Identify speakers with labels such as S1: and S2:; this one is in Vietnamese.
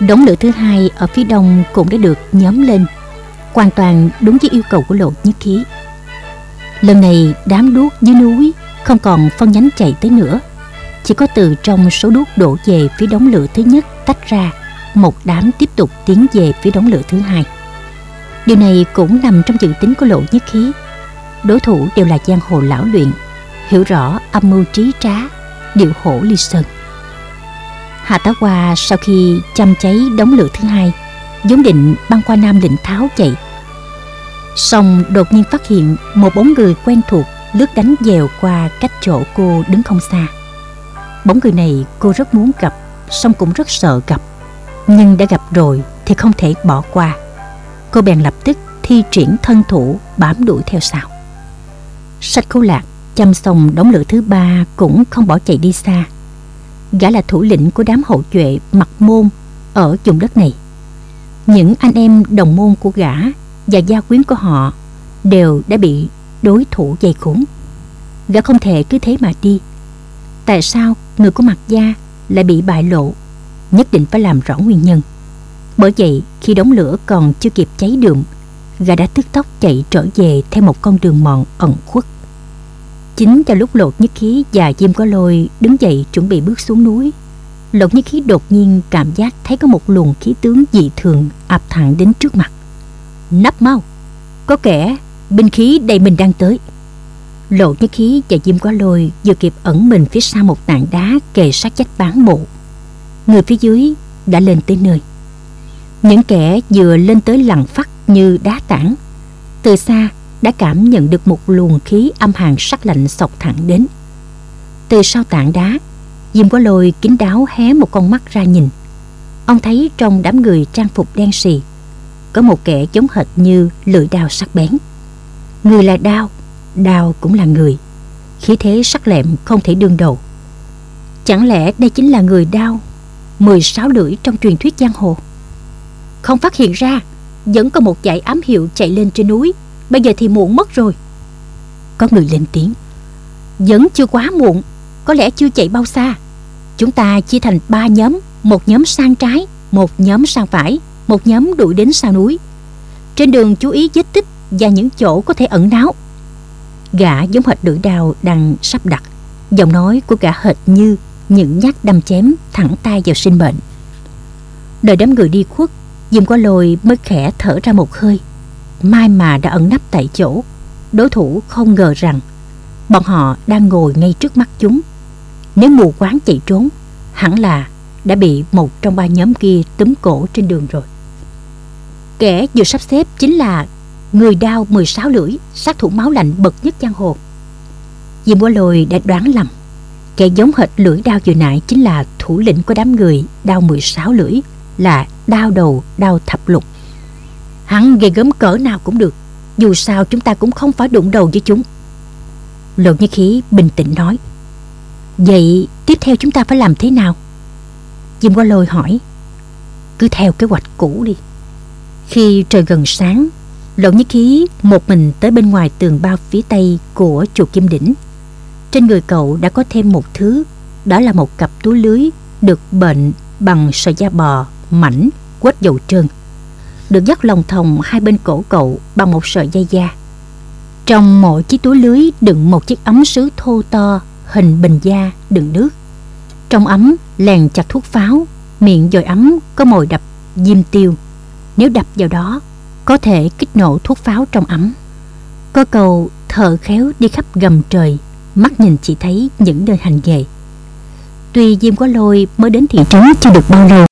S1: Đống lửa thứ hai ở phía đông cũng đã được nhóm lên. Hoàn toàn đúng với yêu cầu của lộ nhất khí. Lần này, đám đuốc dưới núi không còn phân nhánh chạy tới nữa. Chỉ có từ trong số đuốc đổ về phía đống lửa thứ nhất tách ra, Một đám tiếp tục tiến về phía đống lửa thứ hai. Điều này cũng nằm trong dự tính của lộ nhất khí. Đối thủ đều là giang hồ lão luyện, Hiểu rõ âm mưu trí trá, Điệu hổ ly sơn. Hà Tá Hoa sau khi chăm cháy đống lửa thứ hai, vốn định băng qua Nam Định Tháo chạy. Xong đột nhiên phát hiện một bóng người quen thuộc lướt đánh dèo qua cách chỗ cô đứng không xa. Bóng người này cô rất muốn gặp Xong cũng rất sợ gặp. Nhưng đã gặp rồi thì không thể bỏ qua. Cô bèn lập tức thi triển thân thủ bám đuổi theo sau. Sách khấu lạc, chăm xong đống lửa thứ ba cũng không bỏ chạy đi xa. Gã là thủ lĩnh của đám hậu duệ mặt môn ở vùng đất này. Những anh em đồng môn của gã và gia quyến của họ đều đã bị đối thủ dày khốn. Gã không thể cứ thế mà đi. Tại sao người của mặt gia lại bị bại lộ? Nhất định phải làm rõ nguyên nhân. Bởi vậy, khi đống lửa còn chưa kịp cháy đường Gã đã tức tốc chạy trở về theo một con đường mòn ẩn khuất. Chính vào lúc lột nhất khí và Diêm có lôi đứng dậy chuẩn bị bước xuống núi. Lột nhất khí đột nhiên cảm giác thấy có một luồng khí tướng dị thường ập thẳng đến trước mặt. Nắp mau, Có kẻ, binh khí đầy mình đang tới. Lột nhất khí và Diêm có lôi vừa kịp ẩn mình phía sau một tảng đá kề sát vách bán mộ. Người phía dưới đã lên tới nơi. Những kẻ vừa lên tới lằn phát như đá tảng. Từ xa đã cảm nhận được một luồng khí âm hàn sắc lạnh sọc thẳng đến. Từ sau tảng đá, Diêm có lôi kín đáo hé một con mắt ra nhìn. Ông thấy trong đám người trang phục đen xì, có một kẻ giống hệt như lưỡi đao sắc bén. Người là đao, đao cũng là người. Khí thế sắc lẹm không thể đương đầu. Chẳng lẽ đây chính là người đao 16 lưỡi trong truyền thuyết giang hồ Không phát hiện ra Vẫn có một dải ám hiệu chạy lên trên núi Bây giờ thì muộn mất rồi. Có người lên tiếng. Vẫn chưa quá muộn, Có lẽ chưa chạy bao xa. Chúng ta chia thành ba nhóm, Một nhóm sang trái, Một nhóm sang phải, Một nhóm đuổi đến sau núi. Trên đường chú ý vết tích Và những chỗ có thể ẩn náu. Gã giống hệt đuổi đào đang sắp đặt. Giọng nói của gã hệt như Những nhát đâm chém thẳng tay vào sinh mệnh. Đợi đám người đi khuất Diêm qua lồi mới khẽ thở ra một hơi. Mai mà đã ẩn nấp tại chỗ. Đối thủ không ngờ rằng Bọn họ đang ngồi ngay trước mắt chúng. Nếu mù quáng chạy trốn, Hẳn là đã bị một trong ba nhóm kia túm cổ trên đường rồi. Kẻ vừa sắp xếp chính là Người đao 16 lưỡi, Sát thủ máu lạnh bậc nhất giang hồ. Diêm Bố Lôi đã đoán lầm, Kẻ giống hệt lưỡi đao vừa nãy Chính là thủ lĩnh của đám người Đao 16 lưỡi, Là đao đầu, đao thập lục. Hắn ghê gớm cỡ nào cũng được, Dù sao chúng ta cũng không phải đụng đầu với chúng. Lộ như khí bình tĩnh nói, Vậy tiếp theo chúng ta phải làm thế nào? Diêm qua lôi hỏi, Cứ theo kế hoạch cũ đi. Khi trời gần sáng Lộ như khí một mình tới bên ngoài tường bao phía tây của chùa Kim Đỉnh. Trên người cậu đã có thêm một thứ, Đó là một cặp túi lưới Được bệnh bằng sợi da bò mảnh quết dầu trơn được dắt lòng thòng hai bên cổ cậu bằng một sợi dây da. Trong mỗi chiếc túi lưới đựng một chiếc ấm sứ thô to hình bình da đựng nước. Trong ấm lèn chặt thuốc pháo, miệng dồi ấm có mồi đập diêm tiêu. Nếu đập vào đó, có thể kích nổ thuốc pháo trong ấm. Có cầu thợ khéo đi khắp gầm trời, mắt nhìn chỉ thấy những nơi hành nghề. Tuy Diêm Quá Lôi mới đến thị trấn chưa được bao lâu,